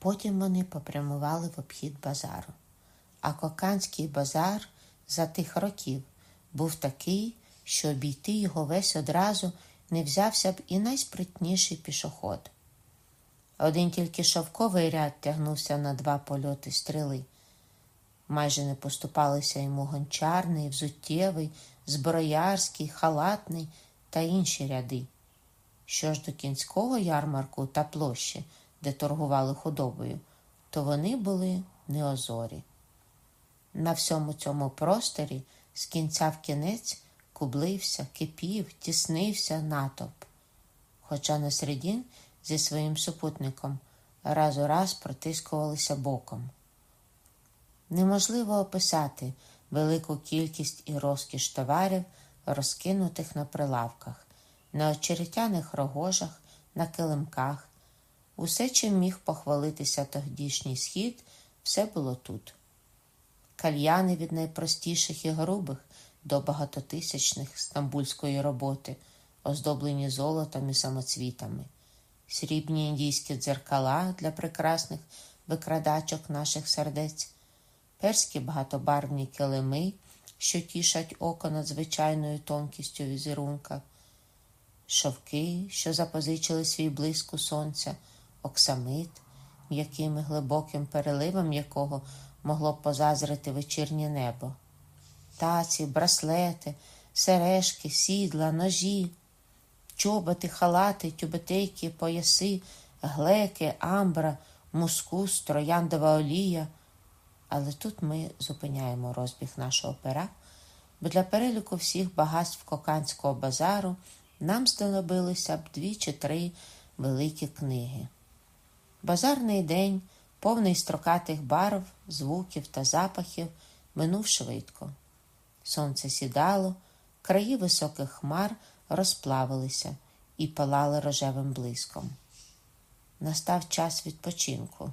Потім вони попрямували в обхід базару. А коканський базар за тих років був такий, що обійти його весь одразу не взявся б і найспритніший пішоход. Один тільки шовковий ряд тягнувся на два польоти стріли. Майже не поступалися йому гончарний, взуттєвий, зброярський, халатний та інші ряди. Що ж до кінського ярмарку та площі, де торгували худобою, то вони були неозорі. На всьому цьому просторі з кінця в кінець кублився, кипів, тіснився натовп. Хоча на середін зі своїм супутником раз у раз протискувалися боком. Неможливо описати велику кількість і розкіш товарів, розкинутих на прилавках, на очеретяних рогожах, на килимках. Усе, чим міг похвалитися тодішній схід, все було тут. Кальяни від найпростіших і грубих до багатотисячних стамбульської роботи, оздоблені золотом і самоцвітами, срібні індійські дзеркала для прекрасних викрадачок наших сердець, перські багатобарвні килими, що тішать око надзвичайною тонкістю візерунка, шовки, що запозичили свій блиск у сонця, оксамит, м'яким і глибоким переливом якого могло позазрити вечірнє небо. Таці, браслети, сережки, сідла, ножі, чоботи, халати, тюбетейки, пояси, глеки, амбра, мускус, трояндова олія. Але тут ми зупиняємо розбіг нашого пера, бо для переліку всіх багатств коканського базару нам знадобилися б дві чи три великі книги. Базарний день, повний строкатих барв, звуків та запахів, минув швидко. Сонце сідало, краї високих хмар розплавилися і палали рожевим блиском. Настав час відпочинку.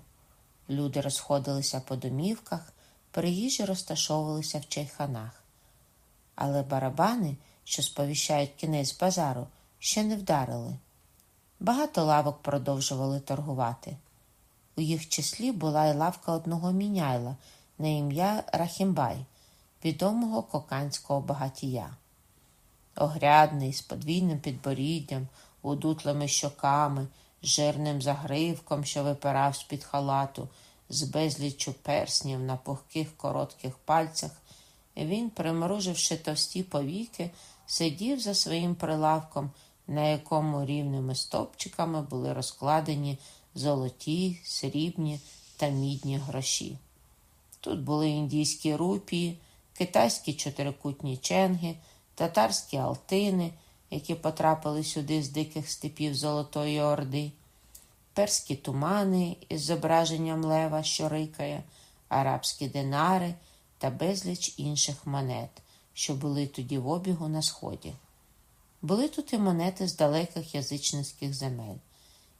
Люди розходилися по домівках, приїжджі розташовувалися в чайханах. Але барабани, що сповіщають кінець базару, ще не вдарили. Багато лавок продовжували торгувати. У їх числі була й лавка одного міняйла на ім'я Рахімбай, відомого коканського багатія. Огрядний, з подвійним підборіддям, удутлими щоками, жирним загривком, що випирав з-під халату, з безліччю перснів на пухких коротких пальцях, він, примруживши товсті повіки, сидів за своїм прилавком, на якому рівними стопчиками були розкладені золоті, срібні та мідні гроші. Тут були індійські рупії, китайські чотирикутні ченги, татарські алтини, які потрапили сюди з диких степів Золотої Орди, перські тумани із зображенням лева, що рикає, арабські динари та безліч інших монет, що були тоді в обігу на сході. Були тут і монети з далеких язичницьких земель,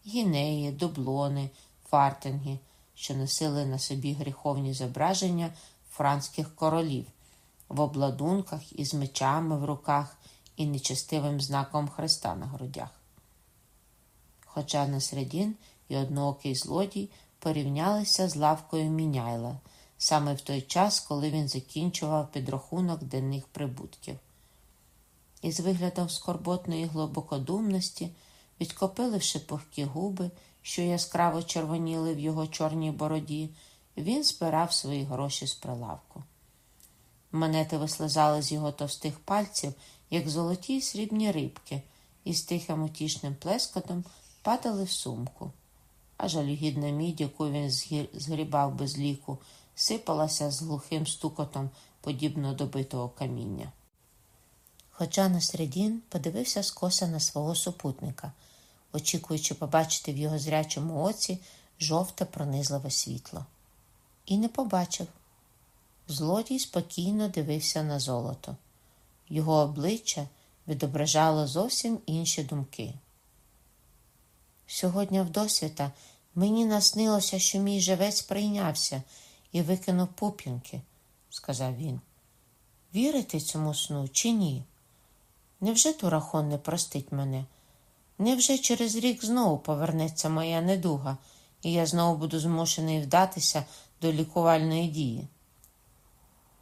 гінеї, дублони, фартинги, що носили на собі гріховні зображення франських королів в обладунках із мечами в руках і нечестивим знаком хреста на грудях. Хоча Насредін і одноокий злодій порівнялися з лавкою міняйла саме в той час, коли він закінчував підрахунок денних прибутків. Із виглядом скорботної глибокодумності, відкопиливши пухкі губи, що яскраво червоніли в його чорній бороді, він збирав свої гроші з прилавку. Монети вислизали з його товстих пальців, як золоті й срібні рибки, і з тихим утішним плескотом падали в сумку. А жалюгідна мідь, яку він згрібав без ліку, сипалася з глухим стукотом, подібно до битого каміння. Хоча Насредін подивився скоса на свого супутника, очікуючи побачити в його зрячому оці жовте пронизливе світло. І не побачив. Злодій спокійно дивився на золото. Його обличчя відображало зовсім інші думки. Сьогодні вдосвіта мені наснилося, що мій живець прийнявся і викинув пупінки, сказав він. Вірите цьому сну чи ні? Невже Турахон не простить мене? Невже через рік знову повернеться моя недуга, і я знову буду змушений вдатися до лікувальної дії.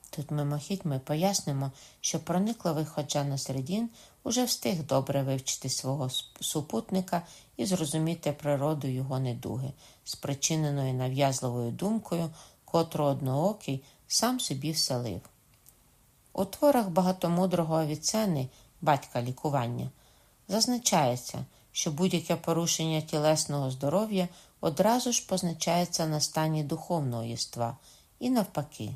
Тут мимохідь ми пояснимо, що проникливий ходжа на середін уже встиг добре вивчити свого супутника і зрозуміти природу його недуги, спричиненої нав'язливою думкою, котру одноокий сам собі вселив. У творах багатомудрого Авіцени, батька лікування, зазначається, що будь-яке порушення тілесного здоров'я одразу ж позначається на стані духовного єства і навпаки.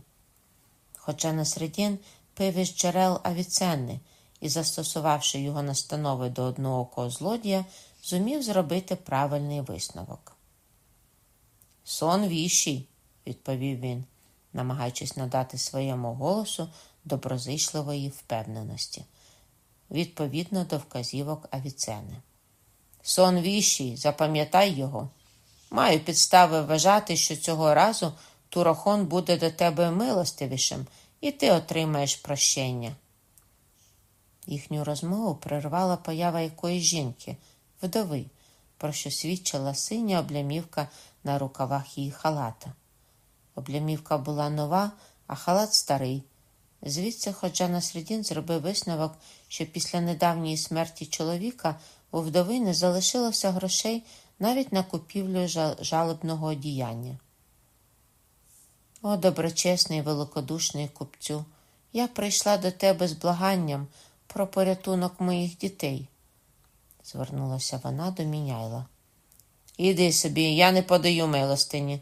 Хоча Насредін пив із джерел Авіценни і, застосувавши його настанови до одноокого злодія, зумів зробити правильний висновок. Сон віщий, відповів він, намагаючись надати своєму голосу доброзичливої впевненості, відповідно до вказівок Авіцени. Сон віщий, запам'ятай його. Маю підстави вважати, що цього разу Турахон буде до тебе милостивішим, і ти отримаєш прощення. Їхню розмову перервала поява якоїсь жінки, вдови, про що свідчила синя облямівка на рукавах її халата. Облямівка була нова, а халат старий. Звідси ходжа на середін зробив висновок, що після недавньої смерті чоловіка у вдови не залишилося грошей навіть на купівлю жалобного одіяння. О, доброчесний великодушний купцю, я прийшла до тебе з благанням про порятунок моїх дітей, звернулася вона до міняйла. Іди собі, я не подаю милостині,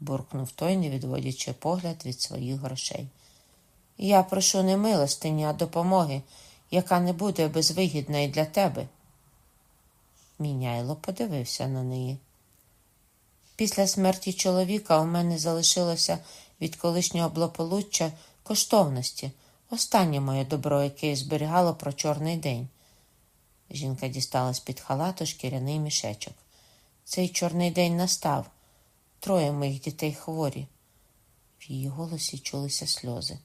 буркнув той, не відводячи погляд від своїх грошей. Я прошу не милостині, а допомоги, яка не буде безвигідна і для тебе. Міняйло подивився на неї. Після смерті чоловіка у мене залишилося від колишнього благополуччя коштовності, останнє моє добро, яке зберігало про чорний день. Жінка дістала з під халату шкіряний мішечок. Цей чорний день настав. Троє моїх дітей хворі. В її голосі чулися сльози.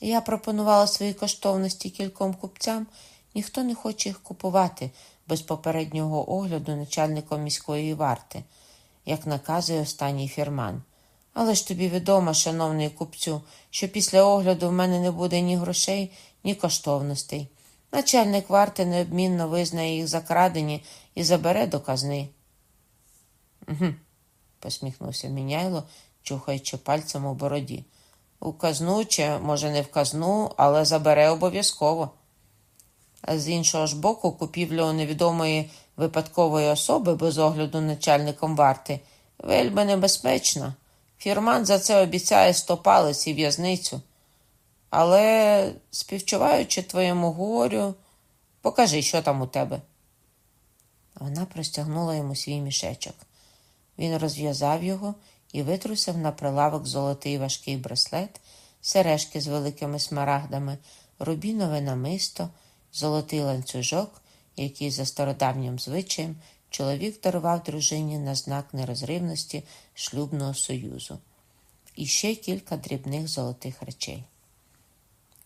Я пропонувала свої коштовності кільком купцям, ніхто не хоче їх купувати без попереднього огляду начальником міської варти як наказує останній фірман. Але ж тобі відомо, шановний купцю, що після огляду в мене не буде ні грошей, ні коштовностей. Начальник варти необмінно визнає їх закрадені і забере до казни. «Угу», – посміхнувся міняйло, чухаючи пальцем у бороді. У казну чи, може, не в казну, але забере обов'язково. З іншого ж боку, купівлю невідомої випадкової особи без огляду начальником варти вельми небезпечна. Фірман за це обіцяє сто палець і в'язницю. Але, співчуваючи твоєму горю, покажи, що там у тебе. Вона простягнула йому свій мішечок. Він розв'язав його і витрусив на прилавок золотий важкий браслет, сережки з великими смарагдами, рубінове намисто, золотий ланцюжок який за стародавнім звичаєм чоловік дарував дружині на знак нерозривності шлюбного союзу, і ще кілька дрібних золотих речей.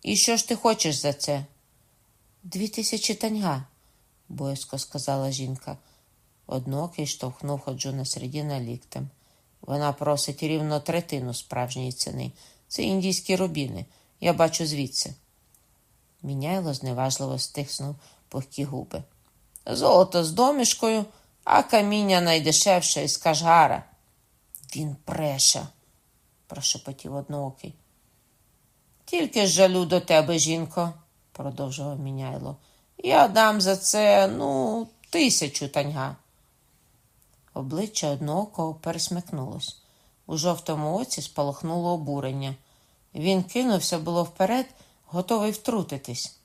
І що ж ти хочеш за це? Дві тисячі таньга, боязко сказала жінка. Однокий штовхнув ходжу на середина ліктем. Вона просить рівно третину справжньої ціни. Це індійські рубіни. Я бачу звідси. Міняйло зневажливо стиснув пухкі губи. Золото з домішкою, а каміння найдешевше із Кашгара. Він преша, прошепотів одноокий. Тільки ж жалю до тебе, жінко, продовжував міняйло. Я дам за це, ну, тисячу таньга. Обличчя одноокого пересмикнулось. У жовтому оці спалахнуло обурення. Він кинувся було вперед, готовий втрутитись.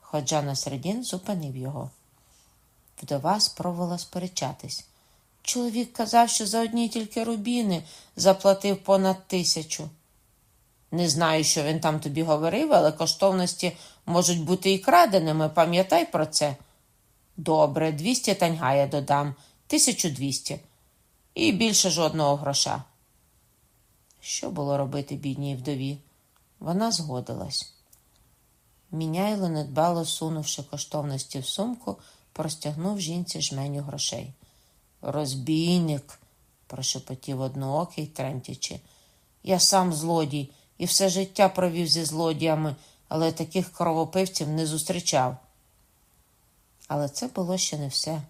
Ходжа на середін зупинив його. Вдова спробувала сперечатись. Чоловік казав, що за одні тільки рубіни заплатив понад тисячу. Не знаю, що він там тобі говорив, але коштовності можуть бути і краденими, пам'ятай про це. Добре, двісті таньга я додам, тисячу двісті. І більше жодного гроша. Що було робити бідній вдові? Вона згодилась. Міняйло недбало сунувши коштовності в сумку, простягнув жінці жменю грошей. Розбійник, прошепотів одноокий, тремтячи. Я сам злодій і все життя провів зі злодіями, але таких кровопивців не зустрічав. Але це було ще не все.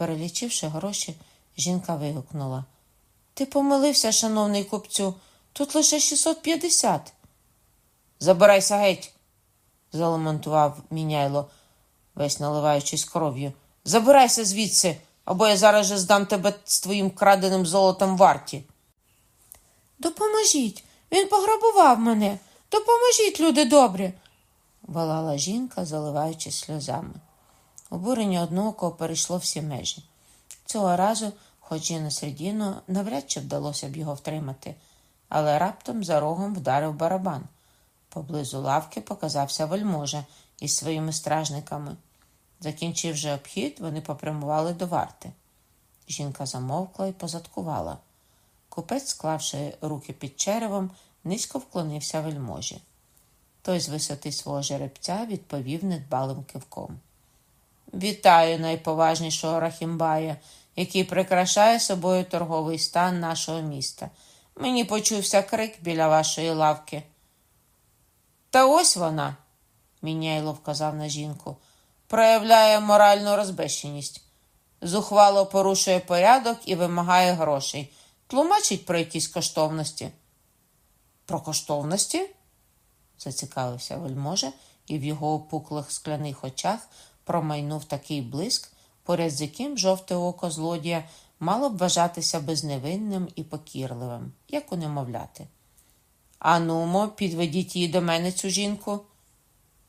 Перелічивши гроші, жінка вигукнула. Ти помилився, шановний купцю, тут лише 650. Забирайся геть, залементував міняйло, весь наливаючись кров'ю. Забирайся звідси, або я зараз же здам тебе з твоїм краденим золотом варті. Допоможіть, він пограбував мене. Допоможіть, люди добрі, волала жінка, заливаючись сльозами. Обурення одноокого перейшло всі межі. Цього разу, хоч і на середину, навряд чи вдалося б його втримати, але раптом за рогом вдарив барабан. Поблизу лавки показався вельможа із своїми стражниками. Закінчивши обхід, вони попрямували до варти. Жінка замовкла і позадкувала. Купець, склавши руки під черевом, низько вклонився вельможі. Той з висоти свого жеребця відповів недбалим кивком. Вітаю найповажнішого Рахімбая, який прикрашає собою торговий стан нашого міста. Мені почувся крик біля вашої лавки. Та ось вона, міняйло вказав на жінку, проявляє моральну розбещеність. Зухвало порушує порядок і вимагає грошей. Тлумачить про якісь коштовності. Про коштовності? зацікавився вельможа, і в його опуклих скляних очах промайнув такий блиск, поряд з яким жовте око злодія мало б вважатися безневинним і покірливим, як у немовляти. Анумо, підведіть її до мене цю жінку.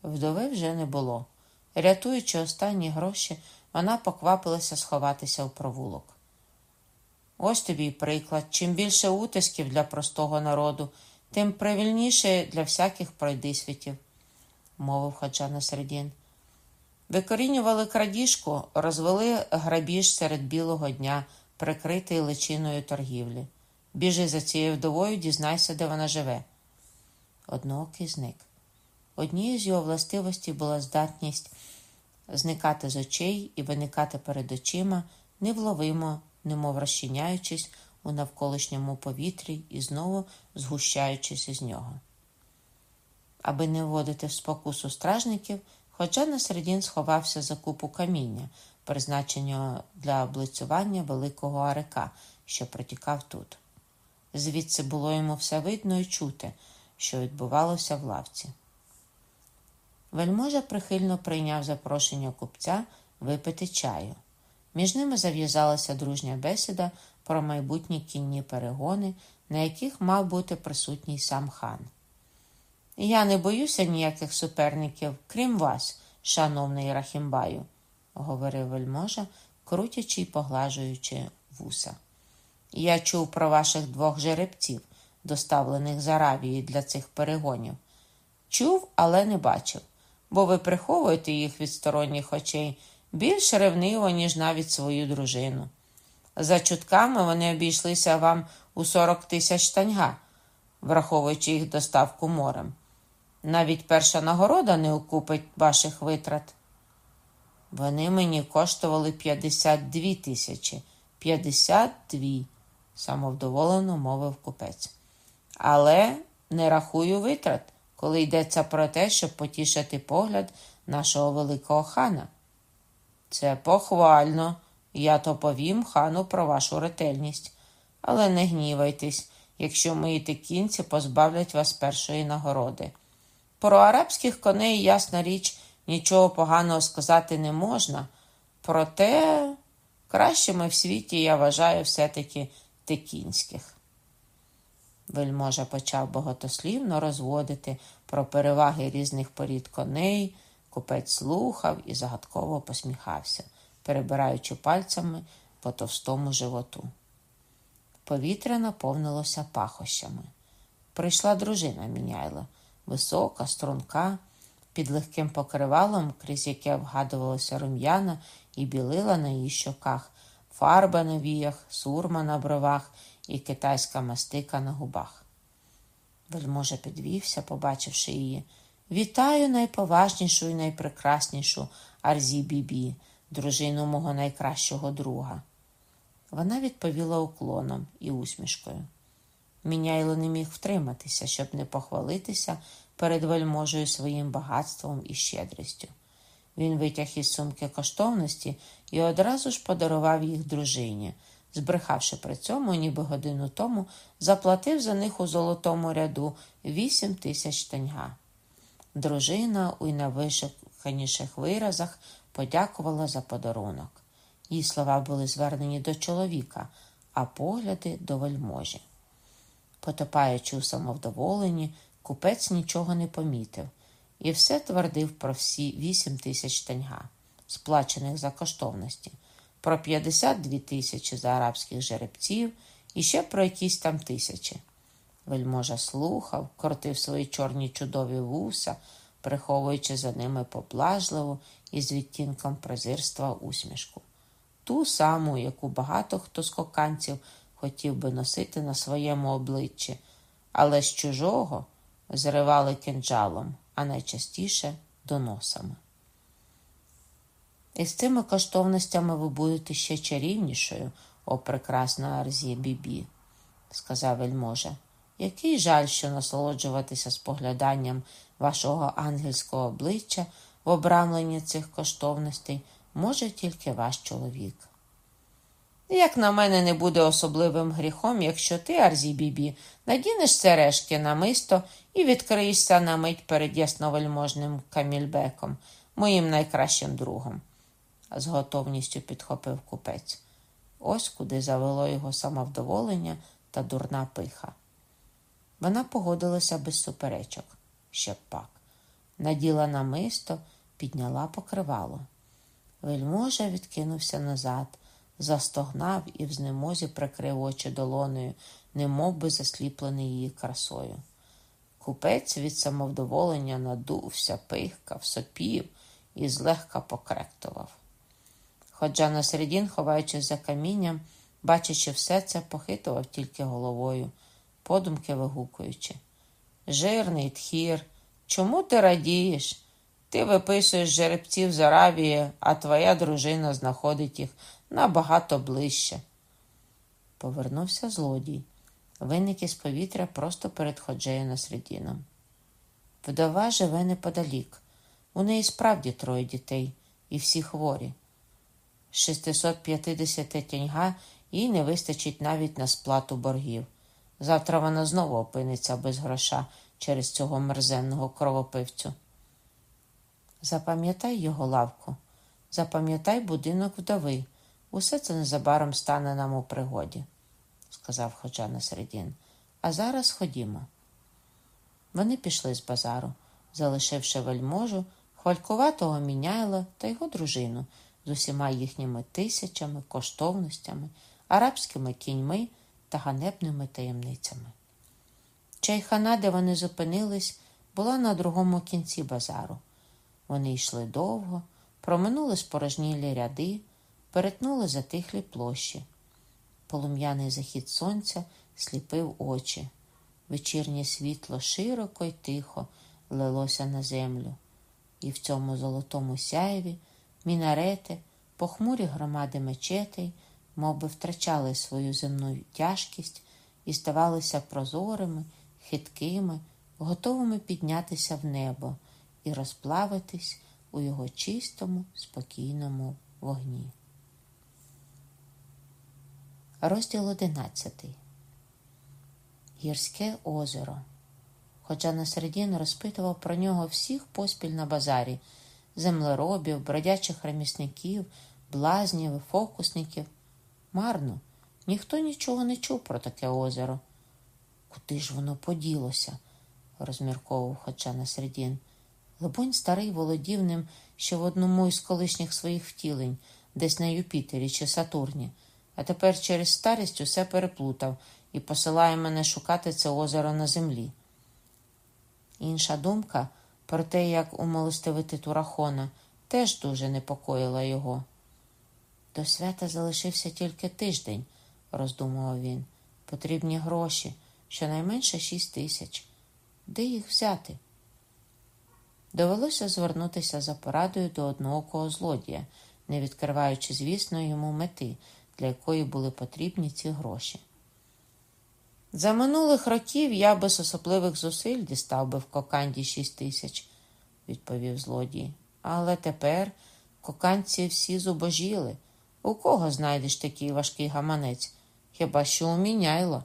Вдови вже не було. Рятуючи останні гроші, вона поквапилася сховатися у провулок. Ось тобі приклад. Чим більше утисків для простого народу, тим правильніше для всяких пройдисвітів, мовив Хаджа Насредін. Викорінювали крадіжку, розвели грабіж серед білого дня, прикритий личиною торгівлі. Біжи за цією вдовою, дізнайся, де вона живе. Одноокий зник. Однією з його властивостей була здатність зникати з очей і виникати перед очима, невловимо, немов розчиняючись у навколишньому повітрі і знову згущаючись із нього. Аби не вводити в спокусу стражників, хоча на середін сховався за купу каміння, призначеного для облицювання великого арика, що протікав тут. Звідси було йому все видно і чути, що відбувалося в лавці. Вельможа прихильно прийняв запрошення купця випити чаю. Між ними зав'язалася дружня бесіда про майбутні кінні перегони, на яких мав бути присутній сам хан. Я не боюся ніяких суперників, крім вас, шановний Рахімбаю, говорив вельможа, крутячи й поглажуючи вуса. Я чув про ваших двох жеребців, доставлених з Аравії для цих перегонів. Чув, але не бачив, бо ви приховуєте їх від сторонніх очей більш ревниво, ніж навіть свою дружину. За чутками вони обійшлися вам у 40 тисяч таньга, враховуючи їх доставку морем. Навіть перша нагорода не окупить ваших витрат. Вони мені коштували 52 тисячі. 52, самовдоволено мовив купець. Але не рахую витрат, коли йдеться про те, щоб потішити погляд нашого великого хана. Це похвально. Я то повім хану про вашу ретельність. Але не гнівайтесь, якщо мої текінці позбавлять вас першої нагороди. Про арабських коней, ясна річ, нічого поганого сказати не можна, проте кращими в світі я вважаю все-таки текінських. Вельможа почав багатослівно розводити про переваги різних порід коней, купець слухав і загадково посміхався, перебираючи пальцями по товстому животу. Повітря наповнилося пахощами. Прийшла дружина міняйла, висока, струнка, під легким покривалом, крізь яке вгадувалося рум'яна і білила на її щоках, фарба на віях, сурма на бровах і китайська мастика на губах. Вельможа підвівся, побачивши її. Вітаю найповажнішу і найпрекраснішу Арзі Бібі, дружину мого найкращого друга. Вона відповіла уклоном і усмішкою. Міняйло не міг втриматися, щоб не похвалитися перед вельможею своїм багатством і щедрістю. Він витяг із сумки коштовності і одразу ж подарував їх дружині, збрехавши при цьому, ніби годину тому, заплатив за них у золотому ряду вісім тисяч теньга. Дружина у найвишуканіших виразах подякувала за подарунок. Її слова були звернені до чоловіка, а погляди до вельможі. Потопаючи у самовдоволенні, купець нічого не помітив і все твердив про всі вісім тисяч теньга, сплачених за коштовності, про 52 тисячі за арабських жеребців і ще про якісь там тисячі. Вельможа слухав, крутив свої чорні чудові вуса, приховуючи за ними поблажливу і з відтінком презирства усмішку. Ту саму, яку багато хто з коканців хотів би носити на своєму обличчі, але з чужого зривали кинджалом, а найчастіше доносами. І з цими коштовностями ви будете ще чарівнішою, о прекрасна Арзі Бібі, сказав вельможа. Який жаль, що насолоджуватися спогляданням вашого ангельського обличчя в обрамленні цих коштовностей може тільки ваш чоловік. Як на мене, не буде особливим гріхом, якщо ти, Арзі Бібі, надінеш сережки на мисто і відкриєшся на мить перед ясновельможним Камільбеком, моїм найкращим другом, з готовністю підхопив купець. Ось куди завело його самовдоволення та дурна пиха. Вона погодилася без суперечок, ще пак. Наділа намисто, підняла покривало. Вельможа відкинувся назад, застогнав і в знемозі прикрив очі долоною, немов би засліплений її красою. Купець від самовдоволення надувся, пихкав, сопів і злегка покректував. Ходжа на середін, ховаючись за камінням, бачачи все це, похитував тільки головою подумки вигукуючи. Жирний тхір, чому ти радієш? Ти виписуєш жеребців з Аравії, а твоя дружина знаходить їх набагато ближче. Повернувся злодій, виник із повітря просто перед ходжею на середіном. Вдова живе неподалік. У неї справді троє дітей, і всі хворі. 650 тяньга їй не вистачить навіть на сплату боргів. Завтра вона знову опиниться без гроша через цього мерзенного кровопивцю. Запам'ятай його лавку, запам'ятай будинок вдови. Усе це незабаром стане нам у пригоді, сказав Ходжа на середін. А зараз ходімо. Вони пішли з базару, залишивши вельможу, хвалькуватого міняйла та його дружину з усіма їхніми тисячами, коштовностями, арабськими кіньми та ганебними таємницями. Чайхана, де вони зупинились, була на другому кінці базару. Вони йшли довго, проминули спорожнілі ряди, перетнули затихлі площі. Полум'яний захід сонця сліпив очі. Вечірнє світло широко й тихо лилося на землю, і в цьому золотому сяєві мінарети, похмурі громади мечетей мов би втрачали свою земну тяжкість і ставалися прозорими, хиткими, готовими піднятися в небо і розплавитись у його чистому, спокійному вогні. Розділ одинадцятий. Гірське озеро. Хоча на середину розпитував про нього всіх поспіль на базарі землеробів, бродячих ремісників, блазнів фокусників. Марно, ніхто нічого не чув про таке озеро. Куди ж воно поділося? розмірковував хоча на середін. Либонь, старий володів ним ще в одному із колишніх своїх втілень, десь на Юпітері чи Сатурні, а тепер через старість усе переплутав і посилає мене шукати це озеро на землі. Інша думка про те, як умилостивити Турахона, теж дуже непокоїла його. До свята залишився тільки тиждень, роздумував він. Потрібні гроші, щонайменше шість тисяч. Де їх взяти? Довелося звернутися за порадою до одноокого злодія, не відкриваючи, звісно, йому мети, для якої були потрібні ці гроші. За минулих років я без особливих зусиль дістав би в коканді шість тисяч, відповів злодій. Але тепер коканці всі зубожіли. У кого знайдеш такий важкий гаманець? Хіба що у міняйло?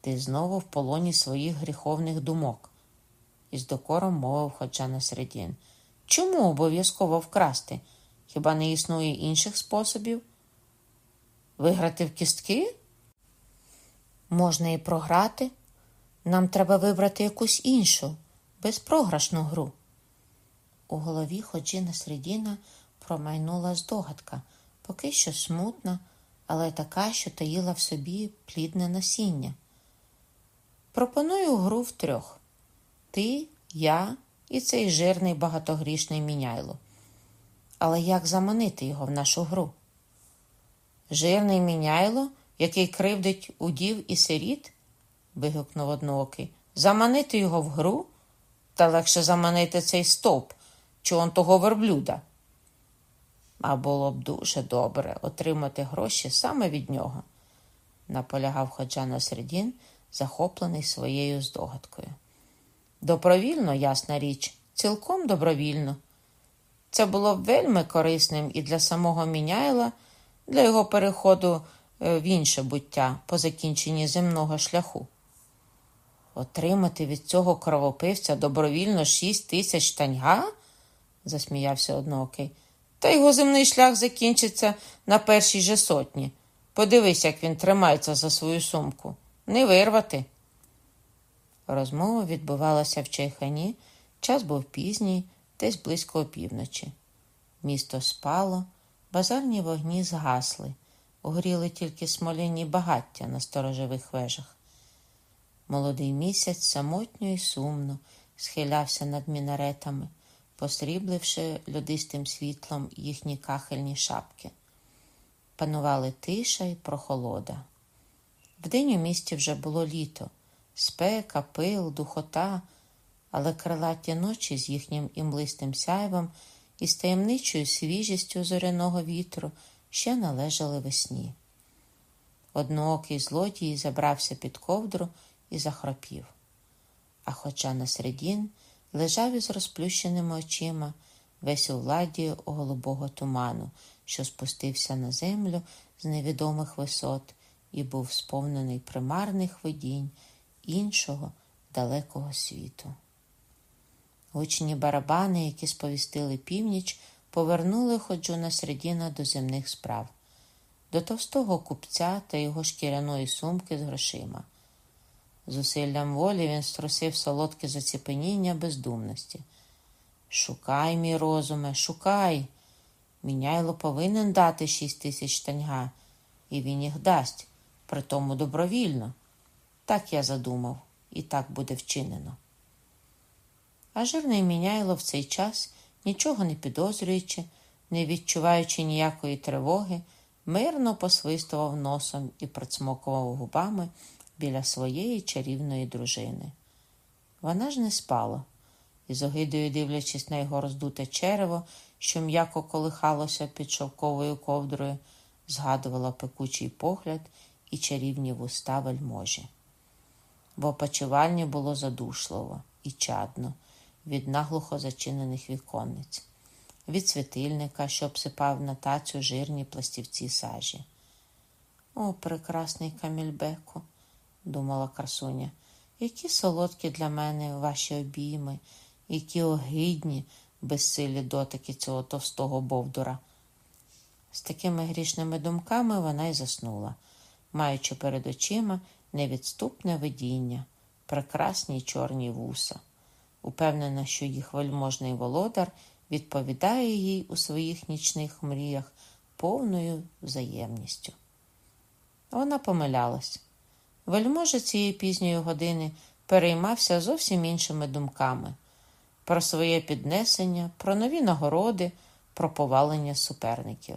Ти знову в полоні своїх гріховних думок, із докором мовив ходжа на середін. Чому обов'язково вкрасти? Хіба не існує інших способів? Виграти в кістки? Можна і програти. Нам треба вибрати якусь іншу, безпрограшну гру. У голові Ходжіна Средіна промайнула здогадка, поки що смутна, але така, що таїла в собі плідне насіння. Пропоную гру втрьох. Ти, я і цей жирний багатогрішний міняйло. Але як заманити його в нашу гру? Жирний міняйло, який кривдить удів і сиріт? вигукнув одноокий. Заманити його в гру? Та легше заманити цей стовп, чи он того верблюда. А було б дуже добре отримати гроші саме від нього, наполягав Ходжа Середін, захоплений своєю здогадкою. Добровільно, ясна річ, цілком добровільно. Це було вельми корисним і для самого Міняйла, для його переходу е, в інше буття по закінченні земного шляху. Отримати від цього кровопивця добровільно шість тисяч таньга? засміявся одноокий. Та його земний шлях закінчиться на першій же сотні. Подивись, як він тримається за свою сумку. Не вирвати. Розмова відбувалася в Чайхані, час був пізній, десь близько опівночі. Місто спало, базарні вогні згасли, горіли тільки смоляні багаття на сторожових вежах. Молодий місяць самотньо і сумно схилявся над мінаретами, посрібливши льодистим світлом їхні кахельні шапки. Панували тиша і прохолода. Вдень у місті вже було літо, спека, пил, духота, але крилаті ночі з їхнім імлистим сяйвом і з таємничою свіжістю зоряного вітру ще належали весні. Одноокий злодій забрався під ковдру і захропів. А хоча на середін лежав із розплющеними очима весь у владі голубого туману, що спустився на землю з невідомих висот і був сповнений примарних видінь іншого далекого світу. Гучні барабани, які сповістили північ, повернули ходжу Средіна до земних справ, до товстого купця та його шкіряної сумки з грошима. Зусиллям волі він струсив солодке заціпеніння бездумності. Шукай, мій розуме, шукай. Міняйло повинен дати шість тисяч таньга, і він їх дасть, притому добровільно. Так я задумав, і так буде вчинено. А жирний міняйло в цей час, нічого не підозрюючи, не відчуваючи ніякої тривоги, мирно посвистував носом і процмокував губами біля своєї чарівної дружини. Вона ж не спала, і з огидою дивлячись на його роздуте черево, що м'яко колихалося під шовковою ковдрою, згадувала пекучий погляд і чарівні вуста вельможі. В опочивальні було задушливо і чадно від наглухо зачинених віконниць, від світильника, що обсипав на тацю жирні пластівці сажі. О, прекрасний камільбеку, думала красуня, які солодкі для мене ваші обійми, які огидні, безсилі дотики цього товстого бовдура. З такими грішними думками вона й заснула, маючи перед очима невідступне видіння, прекрасні чорні вуса, упевнена, що їх вельможний володар відповідає їй у своїх нічних мріях повною взаємністю. Вона помилялась. Вельможа цієї пізньої години переймався зовсім іншими думками про своє піднесення, про нові нагороди, про повалення суперників.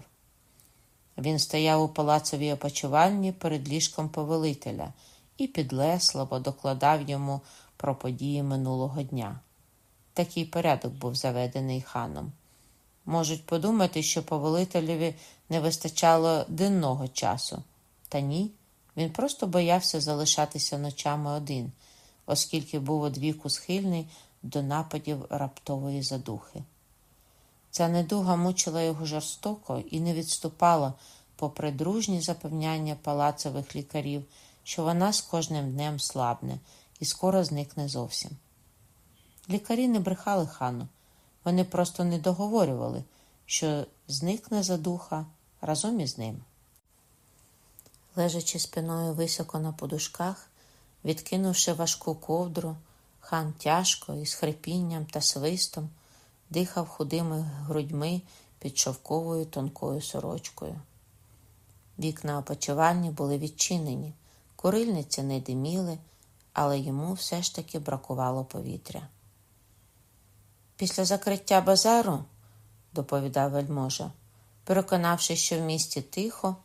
Він стояв у палацовій опочувальні перед ліжком повелителя і підлесливо докладав йому про події минулого дня. Такий порядок був заведений ханом. Можуть подумати, що повелителеві не вистачало денного часу. Та ні, він просто боявся залишатися ночами один, оскільки був одвіку схильний до нападів раптової задухи. Ця недуга мучила його жорстоко і не відступала, попри дружні запевняння палацових лікарів, що вона з кожним днем слабне і скоро зникне зовсім. Лікарі не брехали хану, вони просто не договорювали, що зникне задуха разом із ним. Лежачи спиною високо на подушках, відкинувши важку ковдру, хан тяжко із хрипінням та свистом дихав худими грудьми під шовковою тонкою сорочкою. Вікна опочивальні були відчинені, курильниці не диміли, але йому все ж таки бракувало повітря. Після закриття базару, доповідав вельможа, переконавшись, що в місті тихо,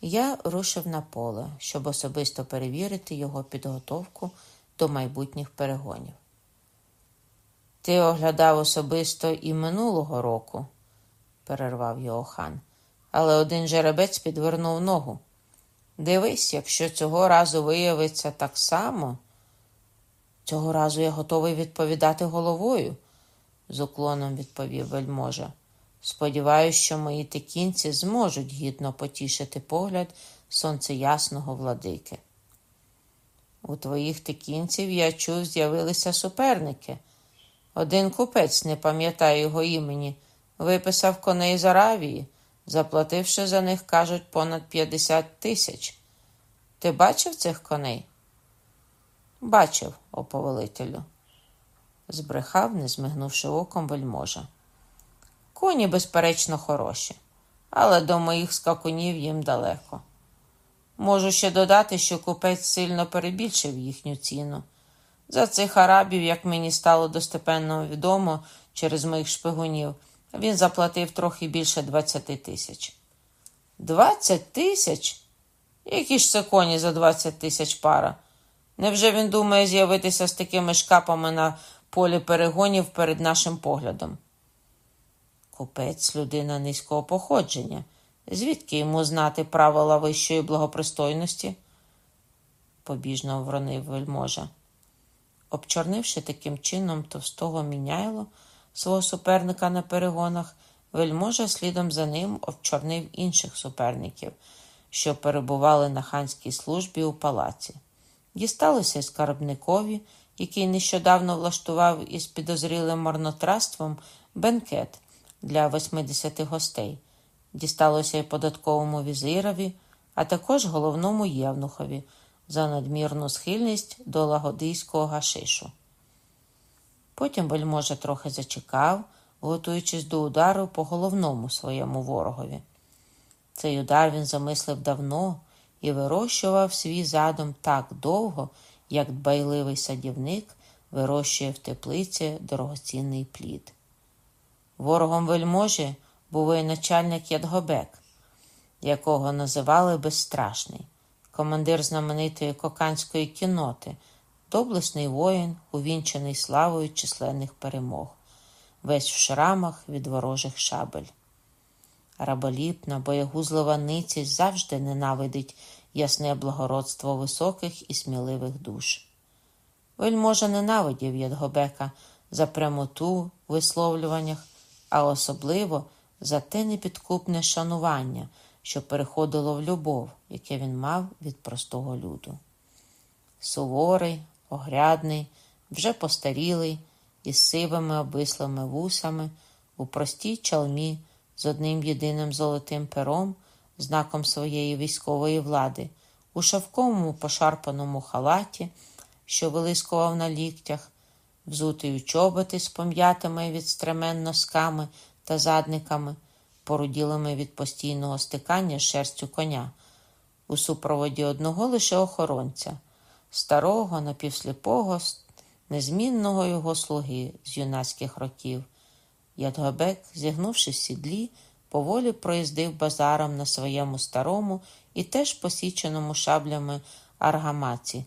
я рушив на поле, щоб особисто перевірити його підготовку до майбутніх перегонів. Ти оглядав особисто і минулого року, перервав його хан, але один жеребець підвернув ногу. Дивись, якщо цього разу виявиться так само, цього разу я готовий відповідати головою, з уклоном відповів вельможа. Сподіваюсь, що мої текінці зможуть гідно потішити погляд сонцеясного владики. У твоїх текінців я чув, з'явилися суперники. Один купець, не пам'ятаю його імені, виписав коней з Аравії, заплативши за них, кажуть, понад 50 тисяч. Ти бачив цих коней? Бачив, о повелителю. Збрехав, не змигнувши оком вельможа. Коні, безперечно, хороші, але до моїх скакунів їм далеко. Можу ще додати, що купець сильно перебільшив їхню ціну. За цих арабів, як мені стало достепенно відомо через моїх шпигунів, він заплатив трохи більше 20 тисяч. Двадцять тисяч? Які ж це коні за 20 тисяч пара? Невже він думає з'явитися з такими шкапами на полі перегонів перед нашим поглядом? Купець людина низького походження. Звідки йому знати правила вищої благопристойності? побіжно вронив вельможа. Обчорнивши таким чином товстого міняйло свого суперника на перегонах, вельможа слідом за ним обчорнив інших суперників, що перебували на ханській службі у палаці. Дісталося й скарбникові, який нещодавно влаштував із підозрілим марнотратством бенкет для 80 гостей. Дісталося й податковому візирові, а також головному євнухові за надмірну схильність до лагодийського гашишу. Потім вельможа трохи зачекав, готуючись до удару по головному своєму ворогові. Цей удар він замислив давно і вирощував свій задум так довго, як дбайливий садівник вирощує в теплиці дорогоцінний плід. Ворогом вельможі був і начальник Ядгобек, якого називали Безстрашний командир знаменитої коканської кіноти, доблесний воїн, увінчений славою численних перемог, весь в шрамах від ворожих шабель. Раболіпна, боягузлива ницість завжди ненавидить ясне благородство високих і сміливих душ. Вельможа ненавидів Ядгобека за прямоту в висловлюваннях, а особливо за те непідкупне шанування що переходило в любов, яке він мав від простого люду. Суворий, огрядний, вже постарілий, із сивими обвислими вусами, у простій чалмі з одним єдиним золотим пером, знаком своєї військової влади, у шовковому пошарпаному халаті, що вилискував на ліктях, взутий у чоботи з пом'ятими від стремен носками та задниками поруділими від постійного стикання з шерстю коня, у супроводі одного лише охоронця, старого, напівсліпого, незмінного його слуги з юнацьких років. Ядгобек, зігнувшись в сідлі, поволі проїздив базаром на своєму старому і теж посіченому шаблями аргамаці,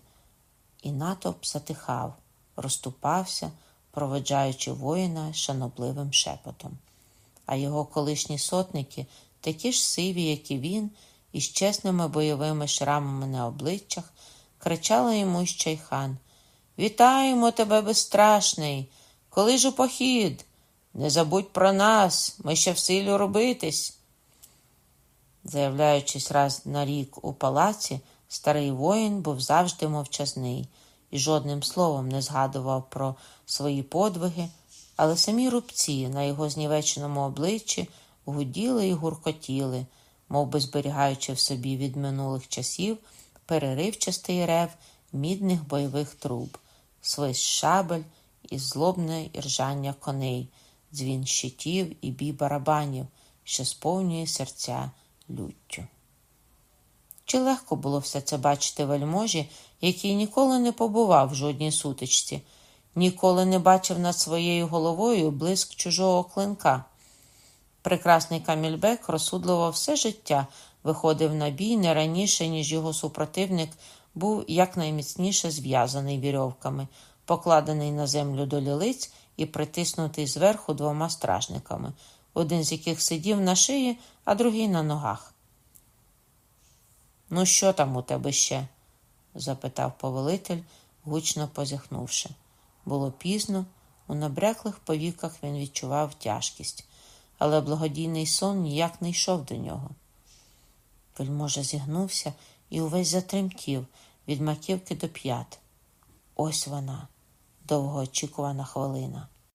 і натовп затихав, розступався, проведжаючи воїна шанобливим шепотом а його колишні сотники такі ж сиві, як і він, із чесними бойовими шрамами на обличчях, кричали йому із чайхан Вітаємо тебе, безстрашний! Коли ж у похід? Не забудь про нас, ми ще в силі робитись. Заявляючись раз на рік у палаці, старий воїн був завжди мовчазний і жодним словом не згадував про свої подвиги, але самі рубці на його знівеченому обличчі гуділи і гуркотіли, мов би зберігаючи в собі від минулих часів переривчастий рев мідних бойових труб, свист шабель і злобне іржання коней, дзвін щитів і бій барабанів, що сповнює серця люттю. Чи легко було все це бачити вельможі, який ніколи не побував в жодній сутичці, ніколи не бачив над своєю головою блиск чужого клинка. Прекрасний Камільбек розсудливо все життя виходив на бій не раніше, ніж його супротивник був якнайміцніше зв'язаний вірьовками, покладений на землю до лілиць і притиснутий зверху двома стражниками, один з яких сидів на шиї, а другий на ногах. Ну, що там у тебе ще? запитав повелитель, гучно позіхнувши. Було пізно, у набряклих повіках він відчував тяжкість, але благодійний сон ніяк не йшов до нього. Вельможа зігнувся і увесь затремтів від маківки до п'ят. Ось вона, довгоочікувана хвилина.